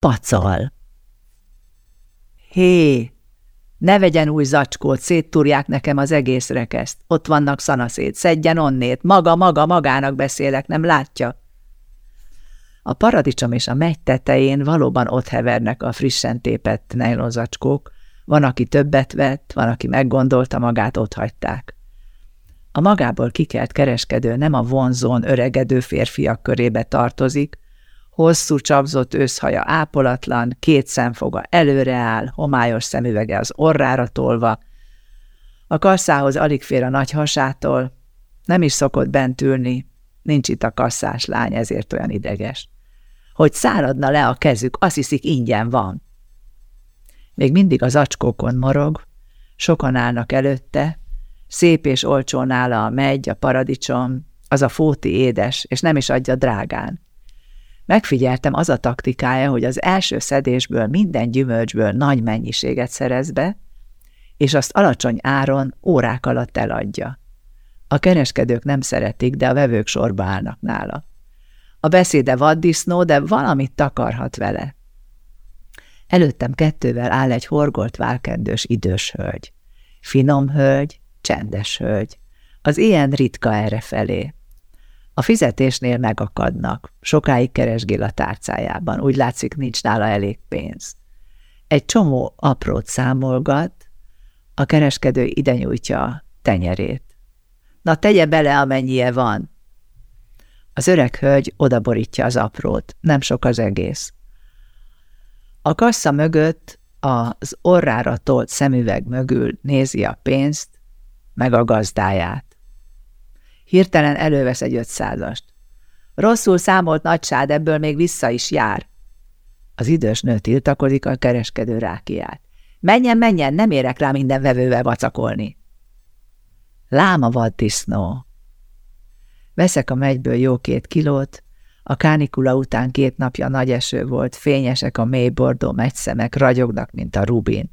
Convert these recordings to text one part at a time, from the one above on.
Pacal. Hé, ne vegyen új zacskót, széttúrják nekem az egész rekeszt. Ott vannak szanaszét, szedjen onnét, maga, maga, magának beszélek, nem látja? A paradicsom és a megy tetején valóban ott hevernek a frissen tépett nejlonzacskók, van, aki többet vett, van, aki meggondolta magát, ott hagyták. A magából kikelt kereskedő nem a vonzón öregedő férfiak körébe tartozik, hosszú csapzott őszhaja ápolatlan, két szemfoga előre áll, homályos szemüvege az orrára tolva, a kasszához alig fér a nagy hasától, nem is szokott bent ülni, nincs itt a kasszás lány, ezért olyan ideges. Hogy száradna le a kezük, azt hiszik ingyen van. Még mindig az acskókon morog, sokan állnak előtte, szép és olcsó nála a megy, a paradicsom, az a fóti édes, és nem is adja drágán. Megfigyeltem az a taktikája, hogy az első szedésből minden gyümölcsből nagy mennyiséget szerez be, és azt alacsony áron órák alatt eladja. A kereskedők nem szeretik, de a vevők sorba állnak nála. A beszéde vaddisznó, de valamit takarhat vele. Előttem kettővel áll egy horgolt válkendős idős hölgy. Finom hölgy, csendes hölgy. Az ilyen ritka errefelé. A fizetésnél megakadnak, sokáig keresgél a tárcájában, úgy látszik nincs nála elég pénz. Egy csomó aprót számolgat, a kereskedő ide nyújtja a tenyerét. Na, tegye bele, amennyie van. Az öreg hölgy odaborítja az aprót, nem sok az egész. A kassa mögött, az orrára tolt szemüveg mögül nézi a pénzt, meg a gazdáját. Hirtelen elővesz egy ötszázast. Rosszul számolt nagysád, ebből még vissza is jár. Az idős nő tiltakozik, a kereskedő rákiát. Menjen, menjen, nem érek rá minden vevővel vacakolni. Láma vaddisznó. Veszek a megyből jó két kilót, a kánikula után két napja nagy eső volt, fényesek a mély bordó megyszemek, ragyognak, mint a rubin.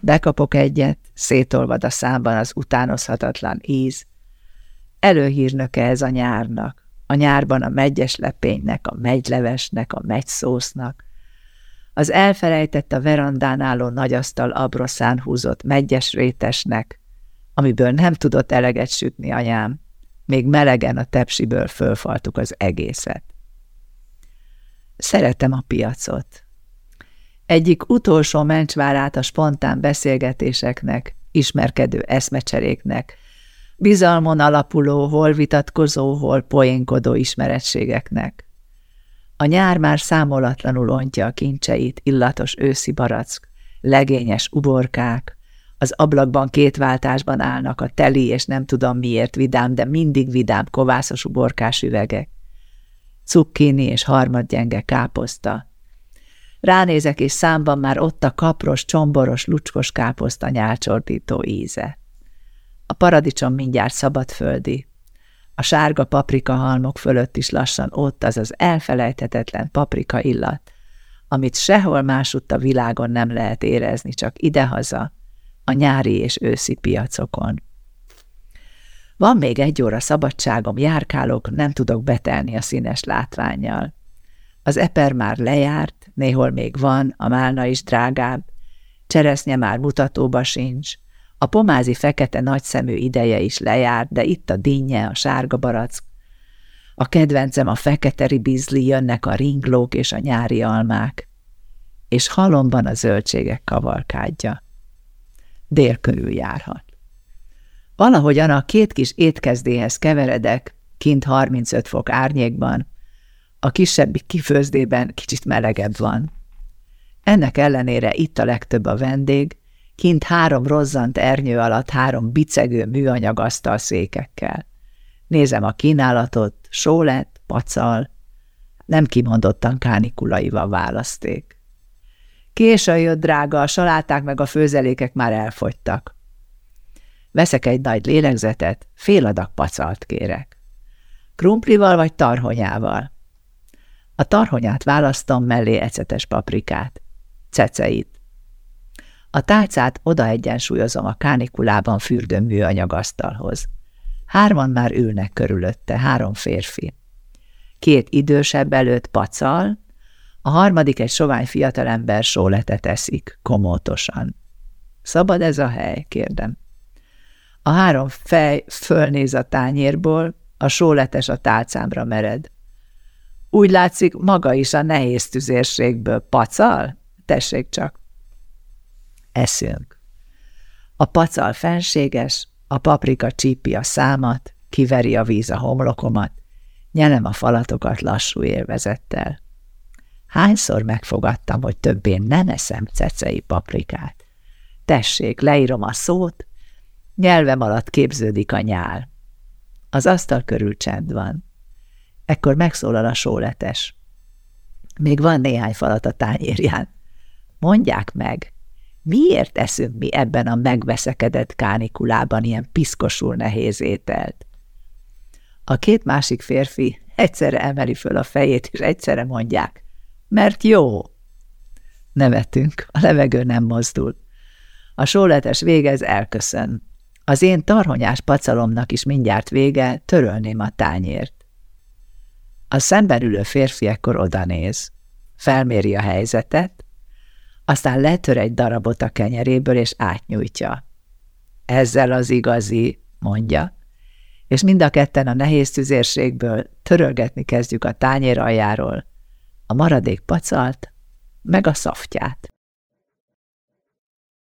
Bekapok egyet, szétolvad a számban az utánozhatatlan íz, Előhírnöke ez a nyárnak. A nyárban a megyes lepénynek, a megylevesnek, a megyszósznak. Az elfelejtett a verandán álló nagyasztal abroszán húzott megyes rétesnek, amiből nem tudott eleget sütni anyám. Még melegen a tepsiből fölfaltuk az egészet. Szeretem a piacot. Egyik utolsó mencsvárát a spontán beszélgetéseknek, ismerkedő eszmecseréknek, bizalmon alapuló, hol vitatkozó, hol poénkodó ismeretségeknek. A nyár már számolatlanul ontja a kincseit, illatos őszi barack, legényes uborkák, az ablakban két váltásban állnak a teli és nem tudom miért vidám, de mindig vidám kovászos uborkás üvegek. Cukkini és harmadgyenge káposzta. Ránézek, és számban már ott a kapros, csomboros, lucskos káposzta nyálcsordító íze. A paradicsom mindjárt szabadföldi. A sárga paprika halmok fölött is lassan ott az az elfelejthetetlen paprika illat, amit sehol másutt a világon nem lehet érezni, csak idehaza, a nyári és őszi piacokon. Van még egy óra szabadságom, járkálok, nem tudok betelni a színes látványjal. Az eper már lejárt, néhol még van, a málna is drágább, cseresznye már mutatóba sincs, a pomázi fekete nagyszemű ideje is lejárt, de itt a dinnye, a sárga barack. A kedvencem a fekete ribizli, jönnek a ringlók és a nyári almák. És halomban a zöldségek kavalkádja. Dél körül járhat. Valahogyan a két kis étkezdéhez keveredek, kint 35 fok árnyékban, a kisebbik kifőzdében kicsit melegebb van. Ennek ellenére itt a legtöbb a vendég, kint három rozzant ernyő alatt három bicegő műanyag székekkel. Nézem a kínálatot, sólet, pacal, nem kimondottan kánikulaival választék. Késő jött drága, a saláták meg a főzelékek már elfogytak. Veszek egy nagy lélegzetet, fél adag pacalt kérek. Krumplival vagy tarhonyával? A tarhonyát választom mellé ecetes paprikát, ceceit, a tálcát odaegyensúlyozom a kánikulában fürdő műanyagasztalhoz. Hárman már ülnek körülötte, három férfi. Két idősebb előtt pacal, A harmadik egy sovány fiatalember sóletet eszik, komótosan. Szabad ez a hely? kérdem. A három fej fölnéz a tányérból, a sóletes a tálcámra mered. Úgy látszik, maga is a nehéz tüzérségből pacal? Tessék csak. Eszünk. A pacal fenséges, a paprika csípi a számat, kiveri a víz a homlokomat, nyelem a falatokat lassú élvezettel. Hányszor megfogadtam, hogy többé nem eszem cecei paprikát. Tessék, leírom a szót, nyelvem alatt képződik a nyál. Az asztal körül csend van. Ekkor megszólal a sóletes. Még van néhány falat a tányérján. Mondják meg, miért eszünk mi ebben a megveszekedett kánikulában ilyen piszkosul nehéz ételt? A két másik férfi egyszerre emeli föl a fejét, és egyszerre mondják, mert jó. Nevetünk, a levegő nem mozdul. A sóletes végez elköszön. Az én tarhonyás pacalomnak is mindjárt vége, törölném a tányért. A szemben ülő férfi ekkor odanéz, felméri a helyzetet, aztán letör egy darabot a kenyeréből, és átnyújtja. Ezzel az igazi, mondja, és mind a ketten a nehéz tüzérségből törölgetni kezdjük a tányér aljáról, a maradék pacalt, meg a szaftját.